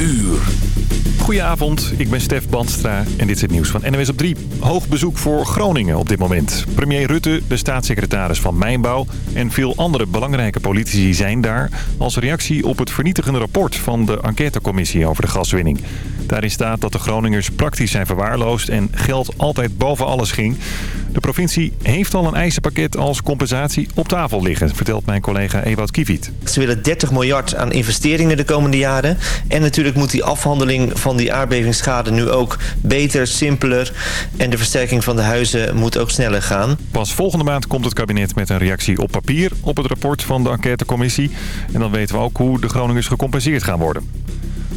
uur. Goedenavond, ik ben Stef Bandstra en dit is het nieuws van NWS op 3. Hoog bezoek voor Groningen op dit moment. Premier Rutte, de staatssecretaris van Mijnbouw en veel andere belangrijke politici zijn daar... als reactie op het vernietigende rapport van de enquêtecommissie over de gaswinning. Daarin staat dat de Groningers praktisch zijn verwaarloosd en geld altijd boven alles ging. De provincie heeft al een eisenpakket als compensatie op tafel liggen, vertelt mijn collega Ewout Kiviet. Ze willen 30 miljard aan investeringen de komende jaren. En natuurlijk moet die afhandeling van die aardbevingsschade nu ook beter, simpeler. En de versterking van de huizen moet ook sneller gaan. Pas volgende maand komt het kabinet met een reactie op papier op het rapport van de enquêtecommissie. En dan weten we ook hoe de Groningers gecompenseerd gaan worden.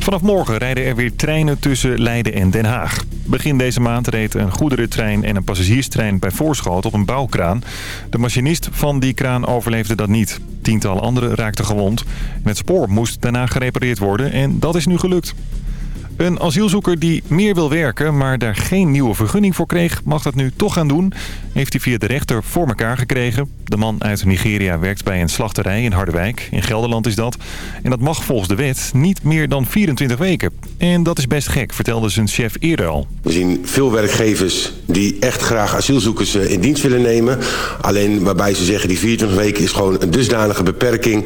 Vanaf morgen rijden er weer treinen tussen Leiden en Den Haag. Begin deze maand reed een goederentrein en een passagierstrein bij Voorschoot op een bouwkraan. De machinist van die kraan overleefde dat niet. Tientallen anderen raakten gewond. het spoor moest daarna gerepareerd worden en dat is nu gelukt. Een asielzoeker die meer wil werken, maar daar geen nieuwe vergunning voor kreeg... mag dat nu toch gaan doen. Heeft hij via de rechter voor elkaar gekregen. De man uit Nigeria werkt bij een slachterij in Harderwijk. In Gelderland is dat. En dat mag volgens de wet niet meer dan 24 weken. En dat is best gek, vertelde zijn chef eerder al. We zien veel werkgevers die echt graag asielzoekers eh, in dienst willen nemen. Alleen waarbij ze zeggen die 24 weken is gewoon een dusdanige beperking...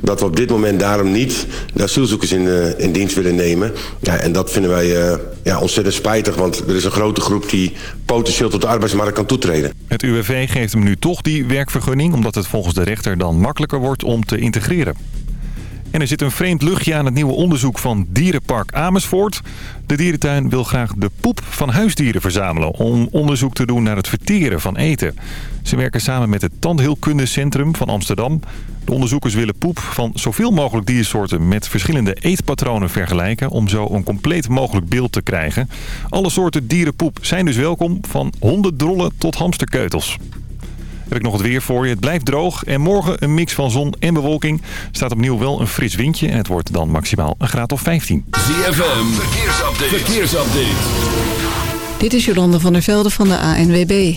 dat we op dit moment daarom niet de asielzoekers in, uh, in dienst willen nemen... Ja, en dat vinden wij uh, ja, ontzettend spijtig, want er is een grote groep die potentieel tot de arbeidsmarkt kan toetreden. Het UWV geeft hem nu toch die werkvergunning, omdat het volgens de rechter dan makkelijker wordt om te integreren. En er zit een vreemd luchtje aan het nieuwe onderzoek van Dierenpark Amersfoort. De dierentuin wil graag de poep van huisdieren verzamelen... om onderzoek te doen naar het verteren van eten. Ze werken samen met het Tandheelkundecentrum van Amsterdam. De onderzoekers willen poep van zoveel mogelijk diersoorten... met verschillende eetpatronen vergelijken... om zo een compleet mogelijk beeld te krijgen. Alle soorten dierenpoep zijn dus welkom, van hondendrollen tot hamsterkeutels heb ik nog het weer voor je. Het blijft droog en morgen een mix van zon en bewolking. staat opnieuw wel een fris windje en het wordt dan maximaal een graad of 15. ZFM, verkeersupdate. verkeersupdate. Dit is Jolande van der Velde van de ANWB.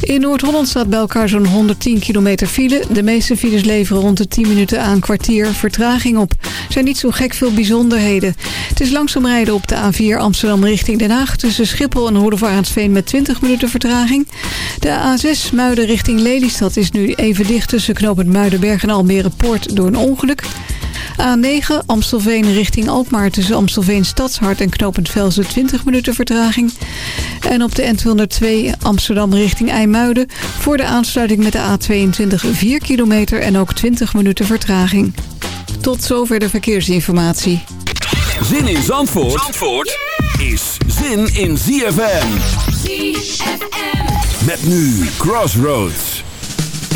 In Noord-Holland staat bij elkaar zo'n 110 kilometer file. De meeste files leveren rond de 10 minuten aan kwartier vertraging op. Er zijn niet zo gek veel bijzonderheden. Het is langzaam rijden op de A4 Amsterdam richting Den Haag... tussen Schiphol en Hoordervaartsveen met 20 minuten vertraging. De A6 Muiden richting Lelystad is nu even dicht... tussen knooppunt Muidenberg en Almere Poort door een ongeluk... A9 Amstelveen richting Alkmaar tussen Amstelveen Stadshart en knooppunt Velzen 20 minuten vertraging. En op de N202 Amsterdam richting IJmuiden voor de aansluiting met de A22 4 kilometer en ook 20 minuten vertraging. Tot zover de verkeersinformatie. Zin in Zandvoort, Zandvoort is zin in ZFM. ZFM. Met nu Crossroads.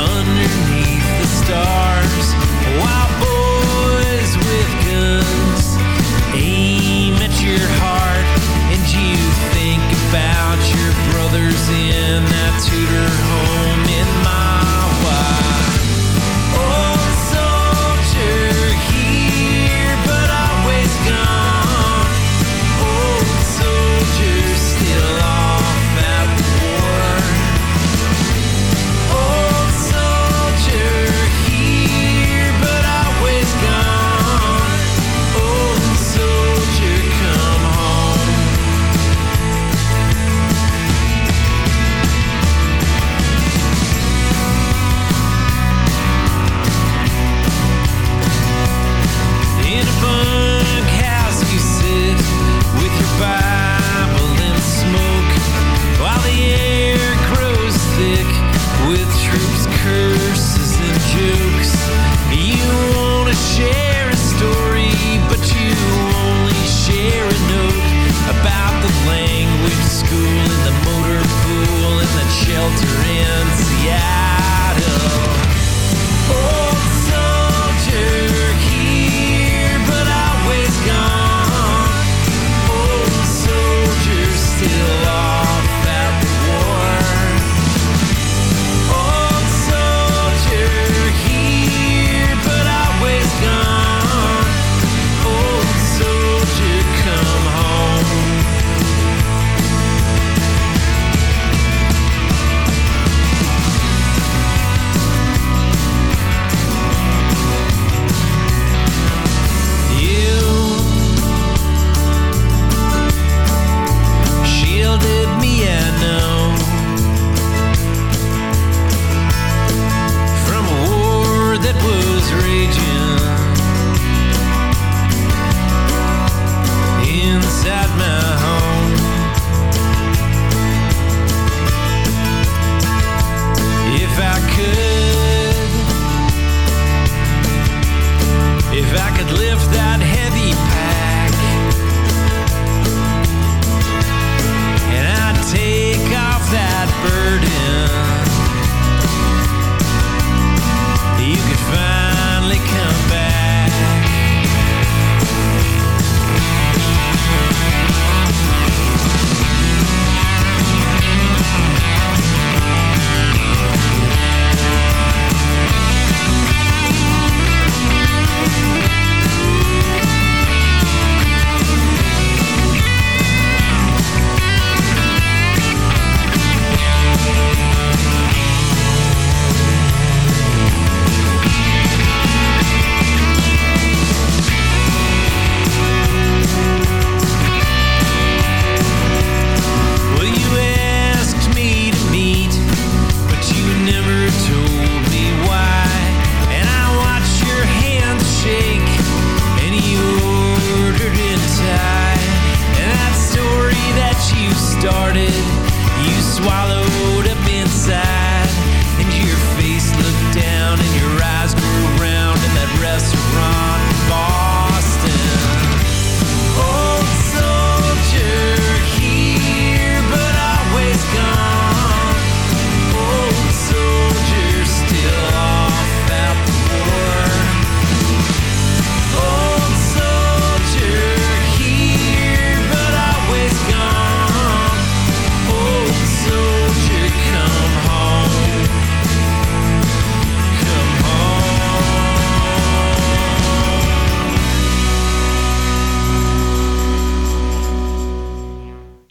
your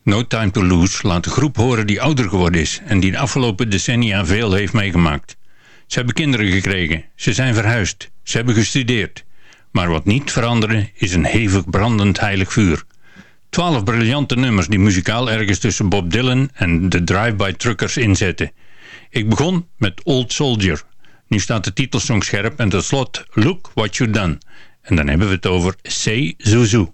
No Time To Lose laat de groep horen die ouder geworden is en die de afgelopen decennia veel heeft meegemaakt. Ze hebben kinderen gekregen, ze zijn verhuisd, ze hebben gestudeerd. Maar wat niet veranderen is een hevig brandend heilig vuur. Twaalf briljante nummers die muzikaal ergens tussen Bob Dylan en de Drive-By Truckers inzetten. Ik begon met Old Soldier. Nu staat de titelsong scherp en tot slot Look What You Done. En dan hebben we het over C. Zuzu.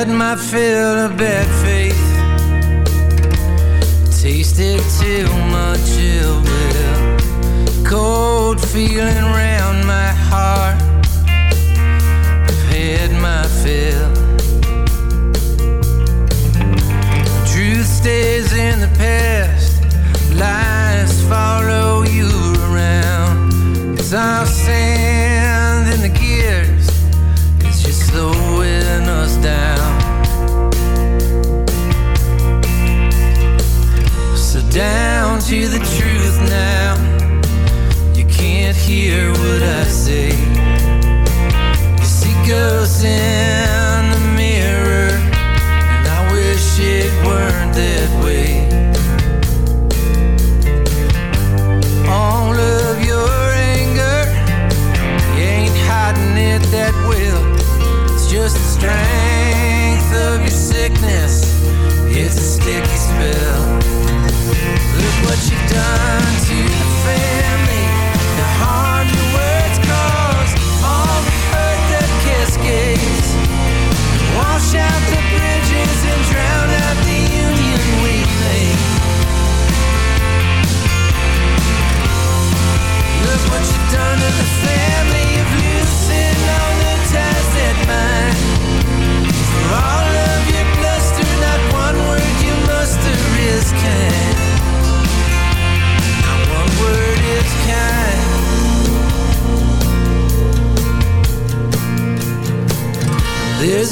For all of your bluster, not one word you muster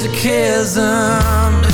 chasm?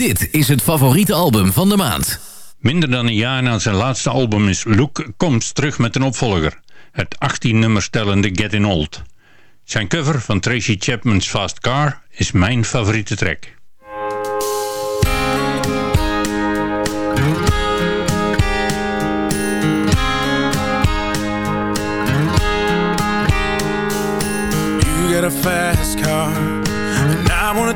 Dit is het favoriete album van de maand. Minder dan een jaar na zijn laatste album is Luke Combs terug met een opvolger. Het 18 nummers stellende Getting Old. Zijn cover van Tracy Chapman's Fast Car is mijn favoriete track. You got a fast car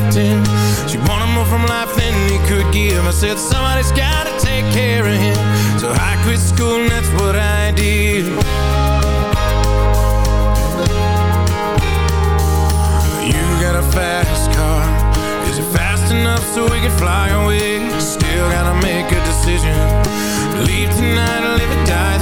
him She wanted more from life than he could give. I said somebody's gotta take care of him. So I quit school and that's what I did. You got a fast car. Is it fast enough so we can fly away? Still gotta make a decision. Leave tonight or live and die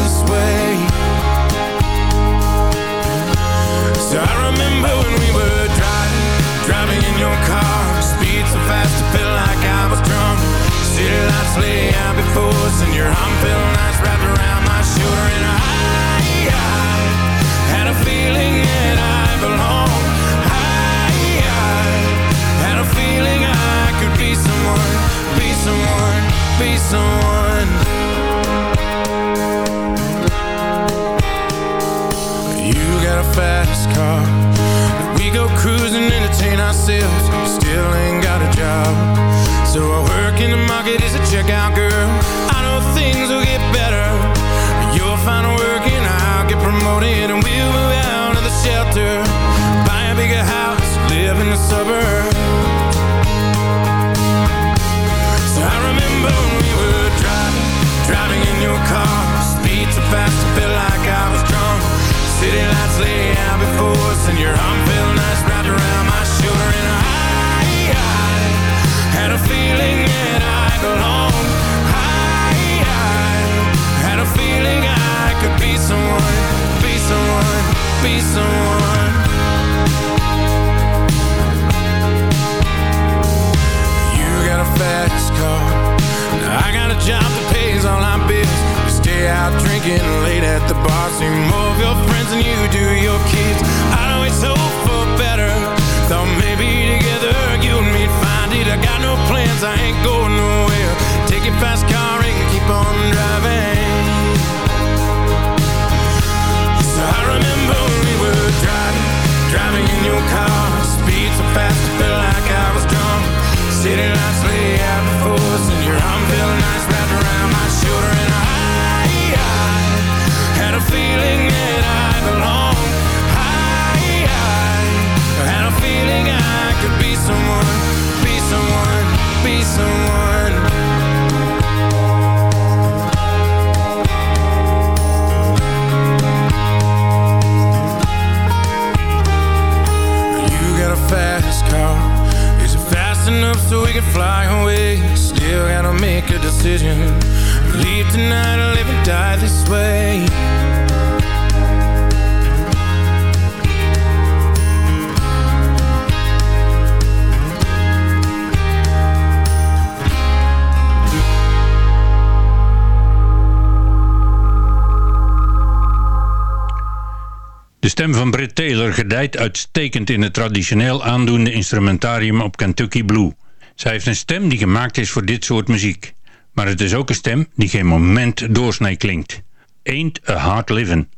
stem van Britt Taylor gedijt uitstekend in het traditioneel aandoende instrumentarium op Kentucky Blue. Zij heeft een stem die gemaakt is voor dit soort muziek. Maar het is ook een stem die geen moment doorsnee klinkt. Ain't a hard livin'.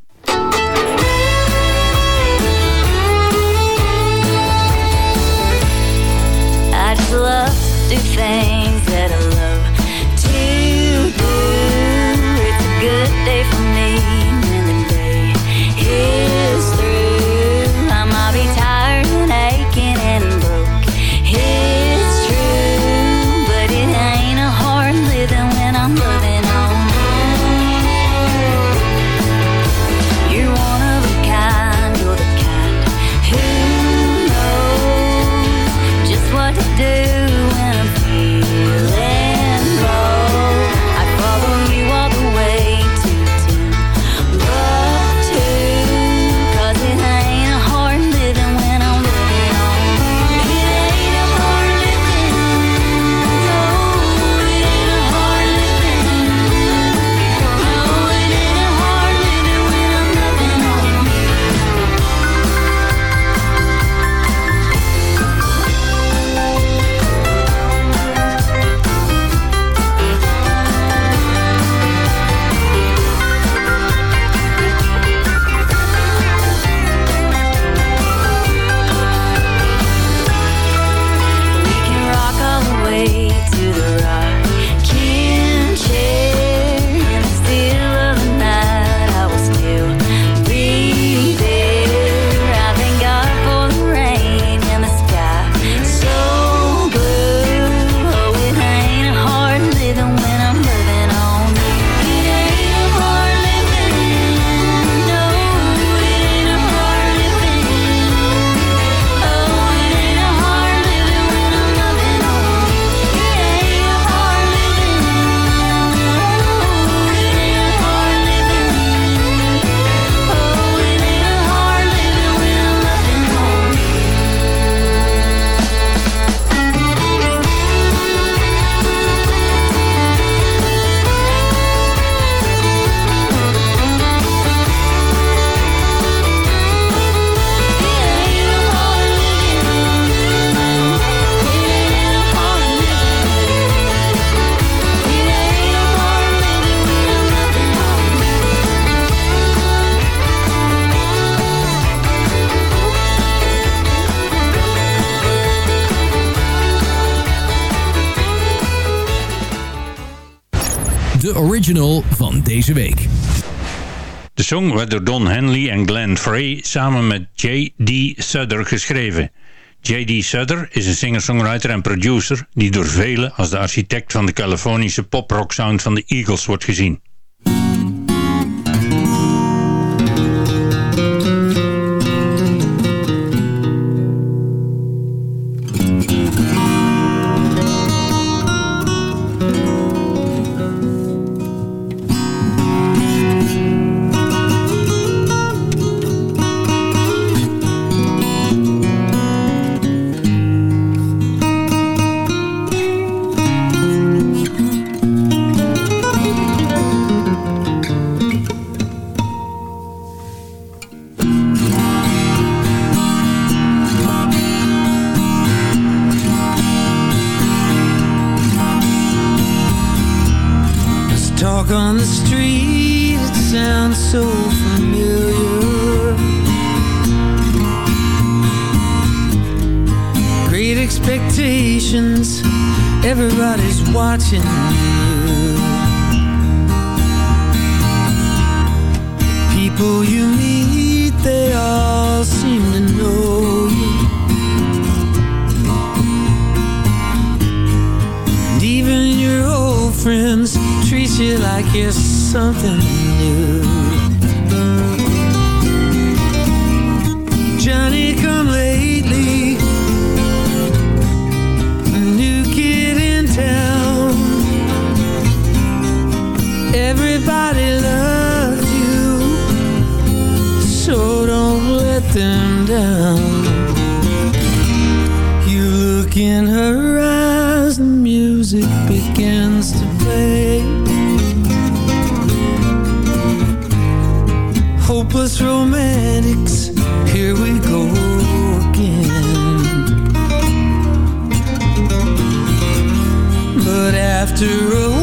I'd love to de original van deze week. De song werd door Don Henley en Glenn Frey samen met J.D. Sutter geschreven. J.D. Sutter is een singer-songwriter en producer die door velen als de architect van de Californische poprocksound van de Eagles wordt gezien. So don't let them down. You look in her eyes, the music begins to play. Hopeless romantics, here we go again. But after a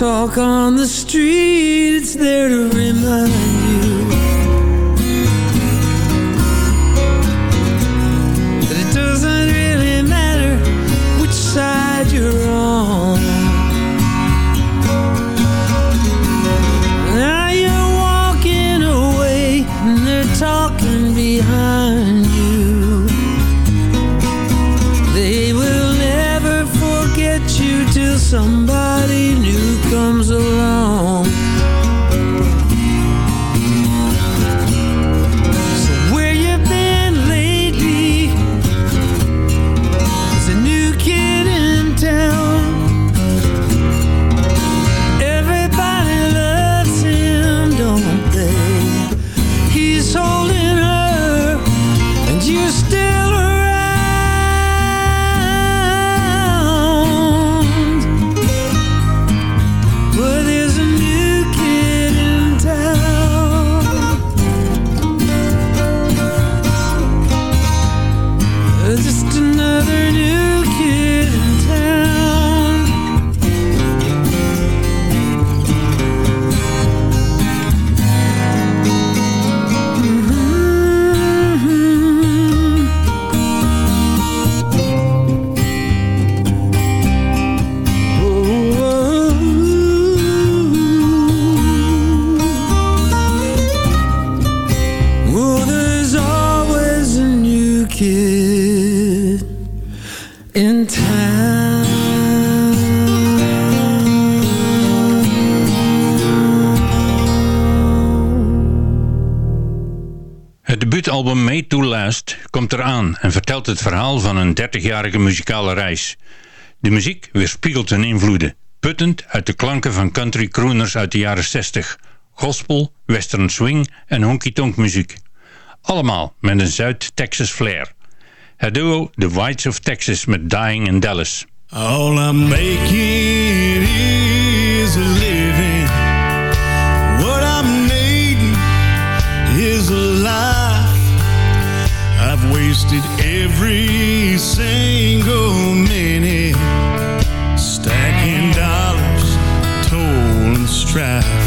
talk on the street, it's there to remind debuutalbum Made to Last komt eraan en vertelt het verhaal van een 30-jarige muzikale reis. De muziek weerspiegelt hun invloeden, puttend uit de klanken van country crooners uit de jaren 60, gospel, western swing en honky-tonk muziek. Allemaal met een Zuid-Texas flair. Het duo The Whites of Texas met Dying in Dallas. All I'm wasted every single minute, stacking dollars, toll and strife.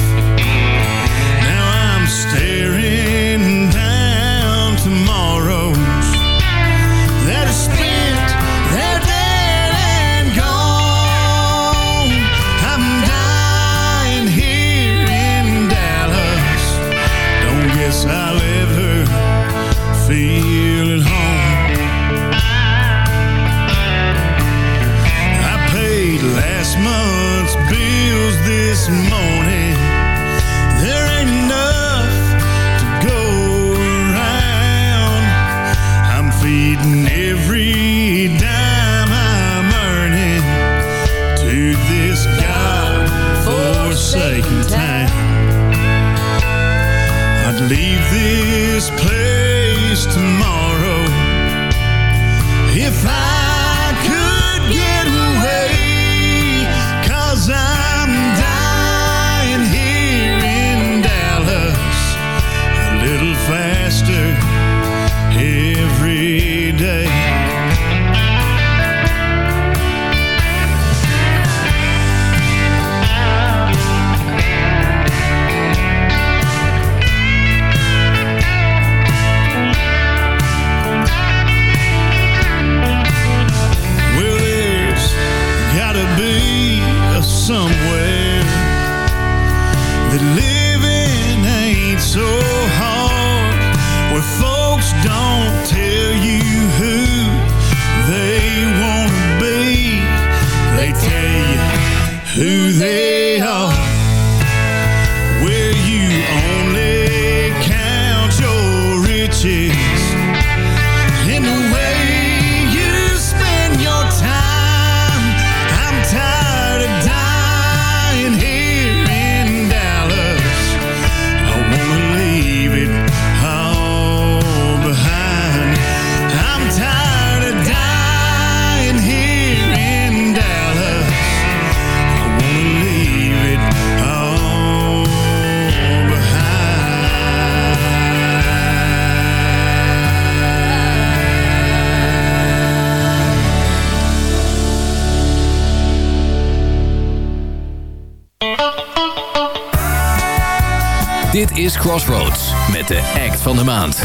Crossroads met de act van de maand.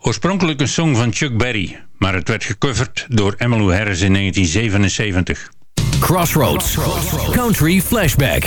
Oorspronkelijk een song van Chuck Berry, maar het werd gecoverd door Emmylou Harris in 1977. Crossroads. Country Flashback.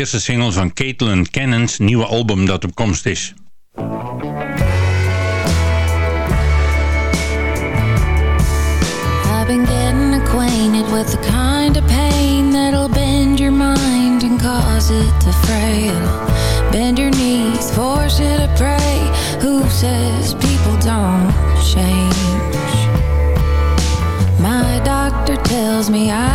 eerste single van Caitlin Cannon's nieuwe album dat op komst is. I've been getting acquainted with the kind of pain that'll bend your mind and cause it to frail. Bend your knees, force you to pray. Who says people don't change? My doctor tells me I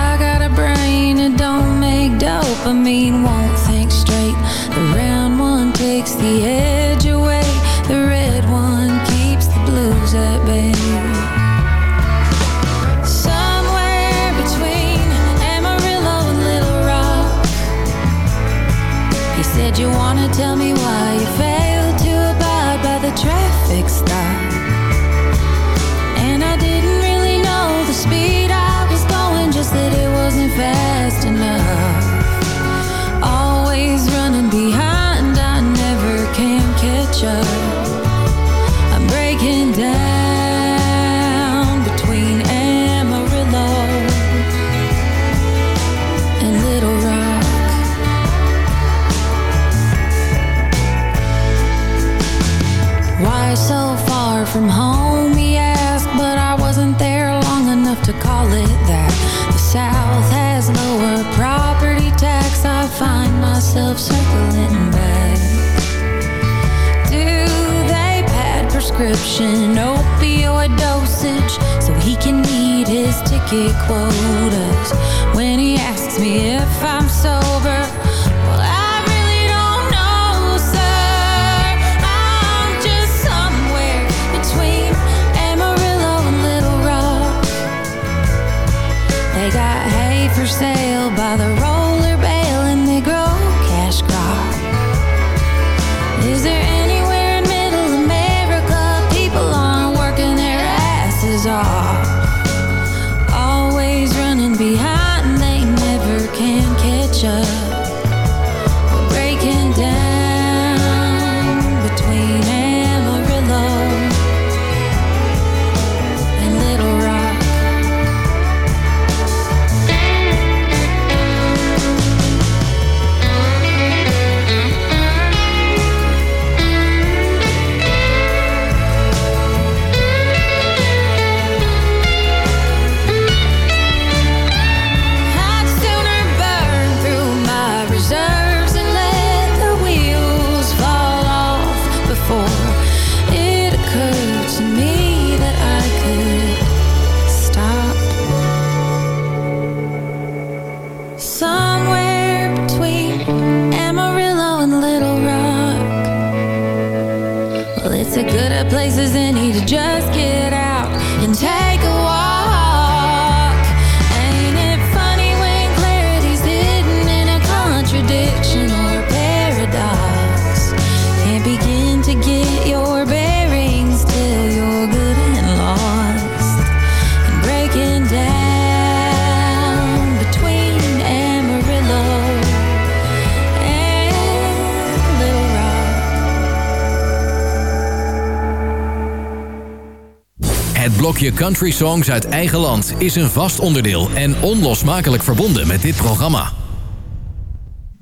country songs uit eigen land is een vast onderdeel en onlosmakelijk verbonden met dit programma.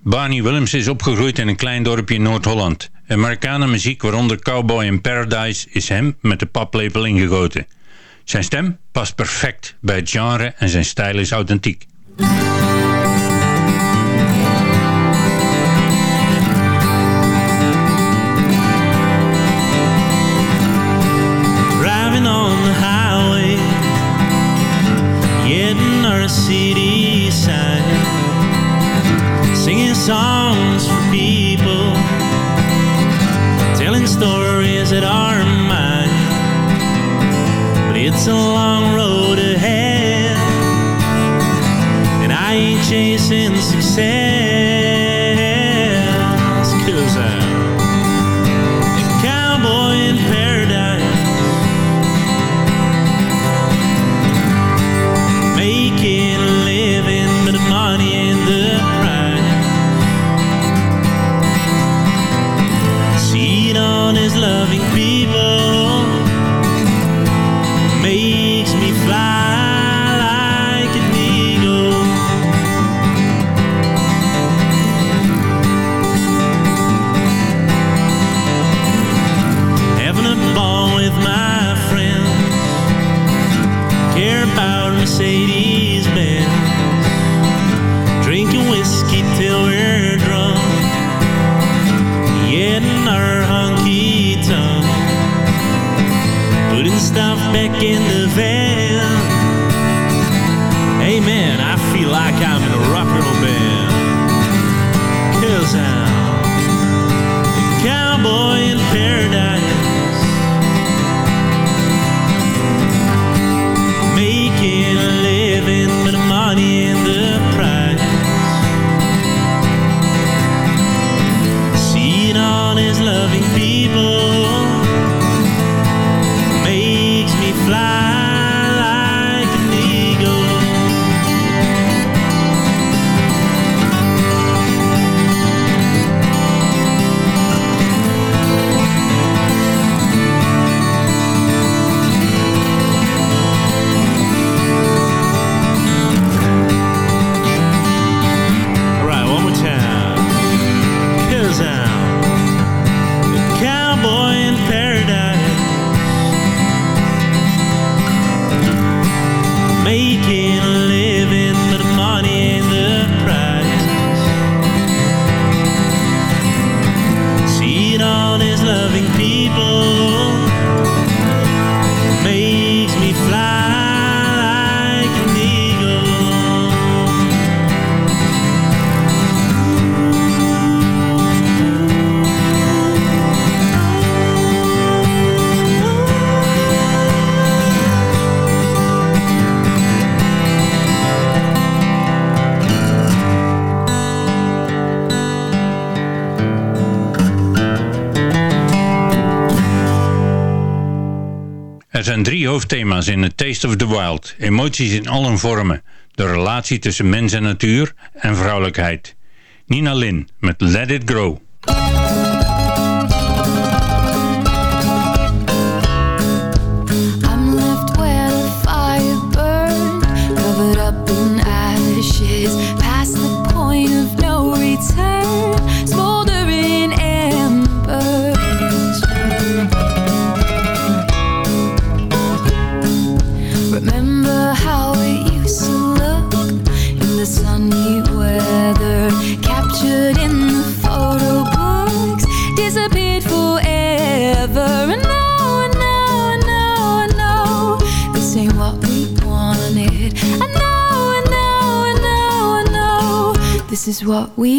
Barney Williams is opgegroeid in een klein dorpje in Noord-Holland. Amerikanen muziek, waaronder Cowboy in Paradise, is hem met de paplepel ingegoten. Zijn stem past perfect bij het genre en zijn stijl is authentiek. it's a long road ahead. And I ain't chasing success. Shazam. In A Taste of the Wild. Emoties in al hun vormen. De relatie tussen mens en natuur en vrouwelijkheid. Nina Lin met Let It Grow. This is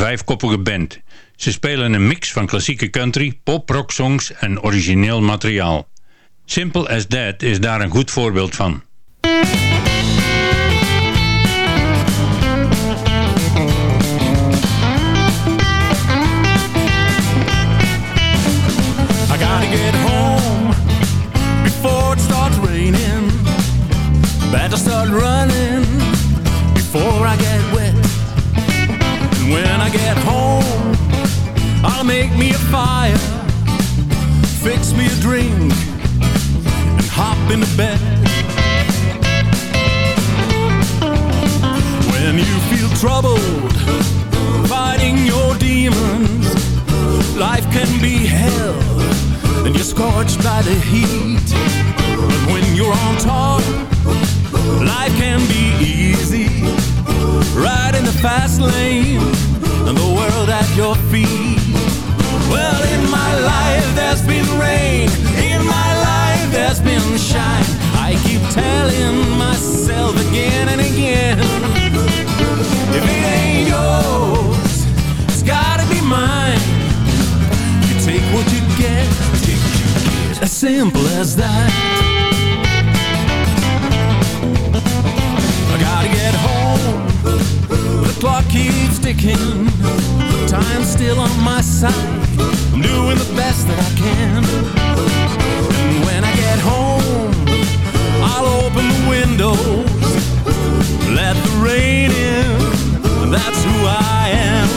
vijfkoppige band. Ze spelen een mix van klassieke country, pop-rock songs en origineel materiaal. Simple as That is daar een goed voorbeeld van. Make me a fire, fix me a drink, and hop into bed. When you feel troubled, fighting your demons, life can be hell, and you're scorched by the heat. But when you're on top, life can be easy, right in the fast lane, and the world at your feet. Well, in my life there's been rain, in my life there's been shine. I keep telling myself again and again. If it ain't yours, it's gotta be mine. You take what you get. As simple as that. Keeps ticking. Time's still on my side. I'm doing the best that I can. And when I get home, I'll open the windows, let the rain in. That's who I am.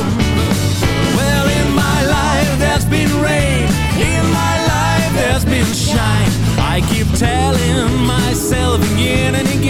Well, in my life there's been rain. In my life there's been shine. I keep telling myself again and again.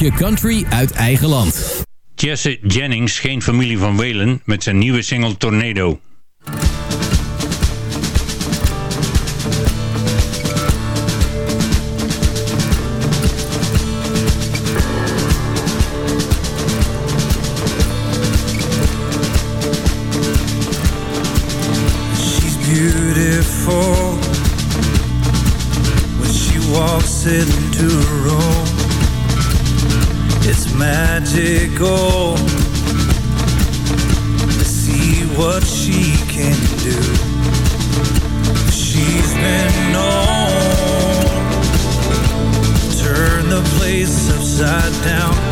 Je country uit eigen land. Jesse Jennings, geen familie van Welen, met zijn nieuwe single Tornado. upside down.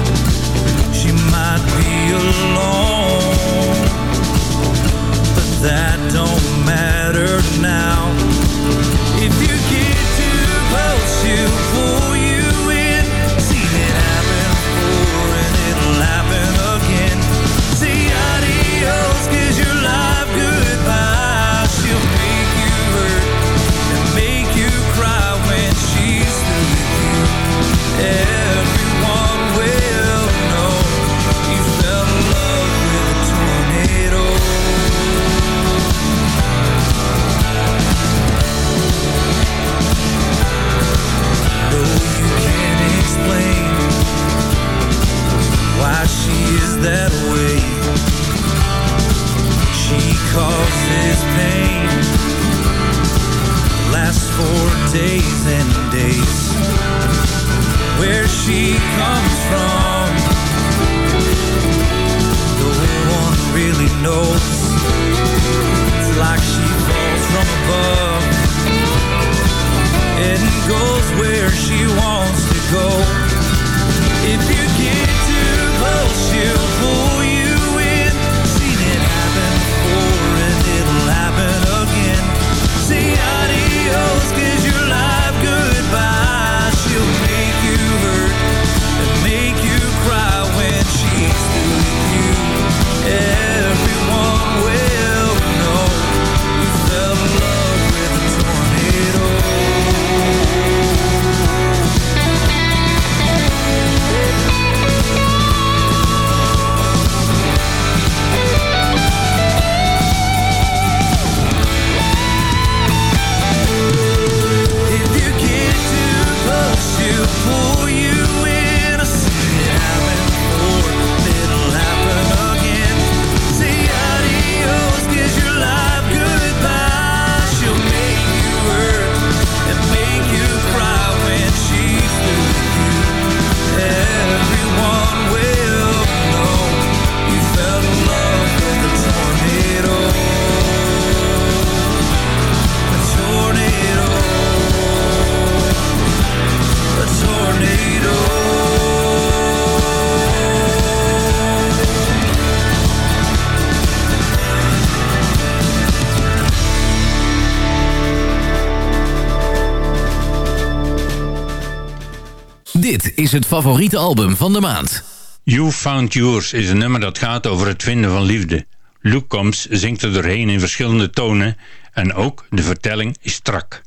is het favoriete album van de maand. You Found Yours is een nummer dat gaat over het vinden van liefde. Luke Combs zingt er doorheen in verschillende tonen en ook de vertelling is strak.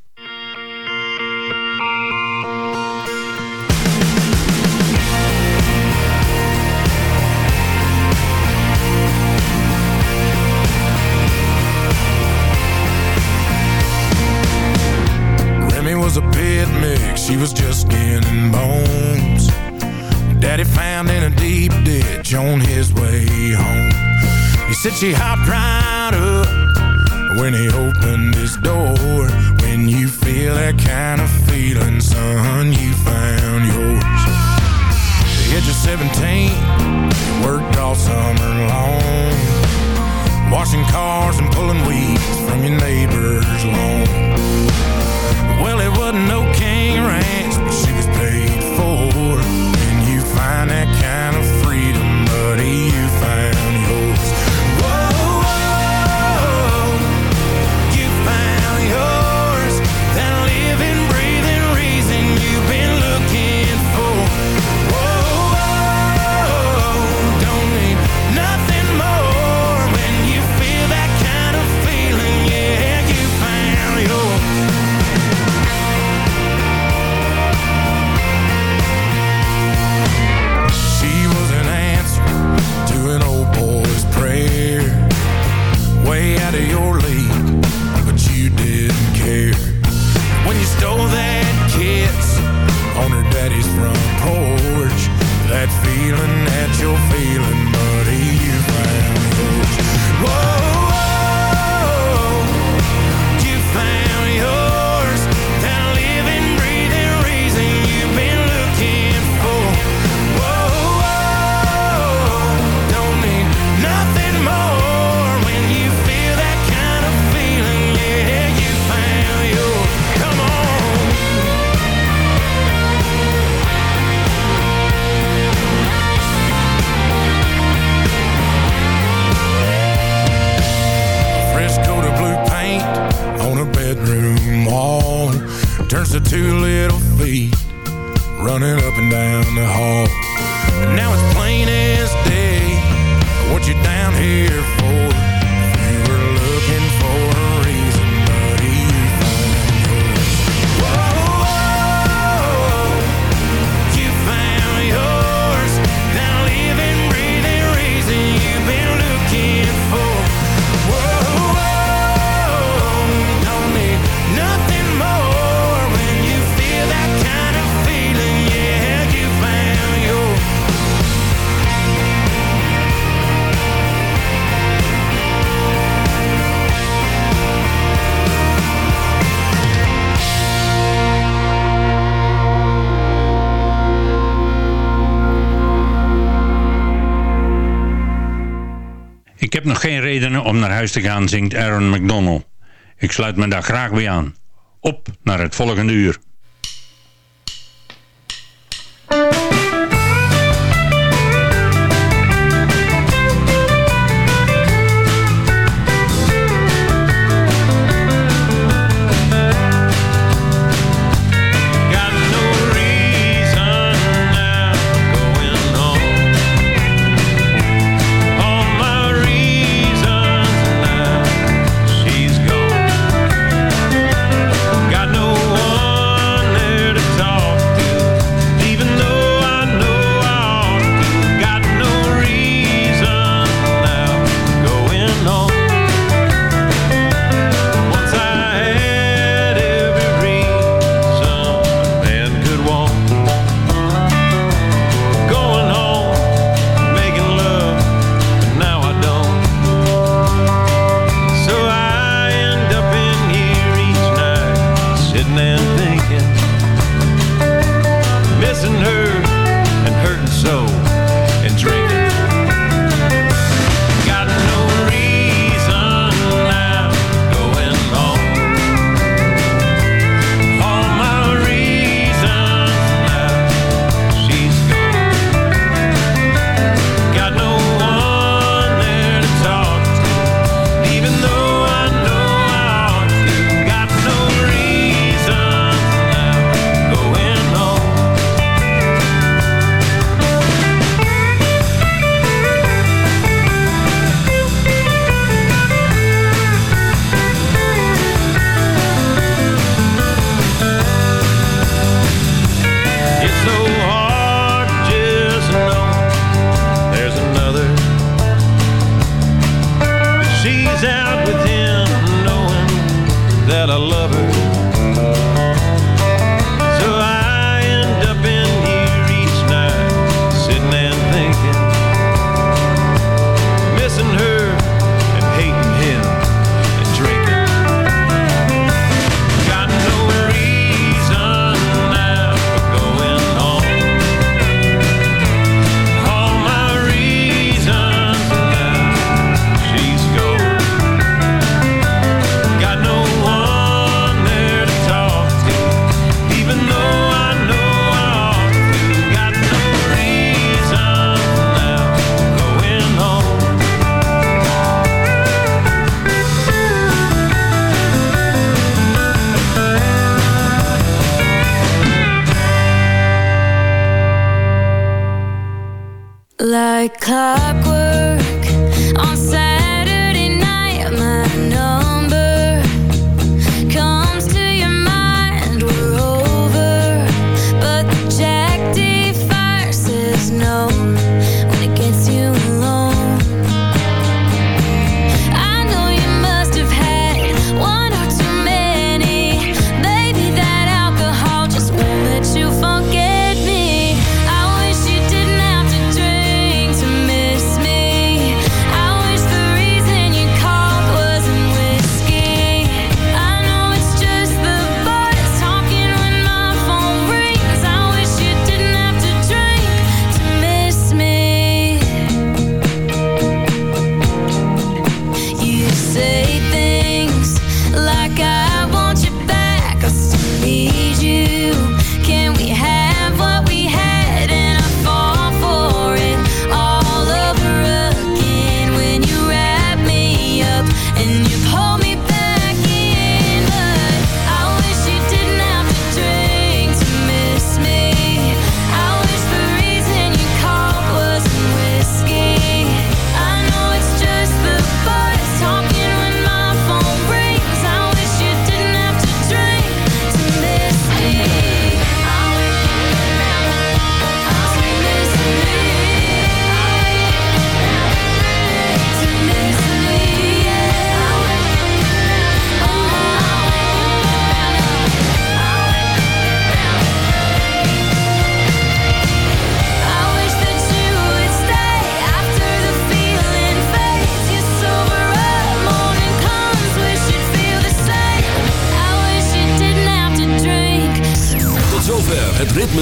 She was just found in a deep ditch on his way home. He said she hopped right up when he opened his door. When you feel that kind of feeling, son, you found yours. The age of 17, worked all summer long. Washing cars and pulling weeds from your neighbor's lawn. om naar huis te gaan, zingt Aaron McDonald. Ik sluit me daar graag weer aan. Op naar het volgende uur.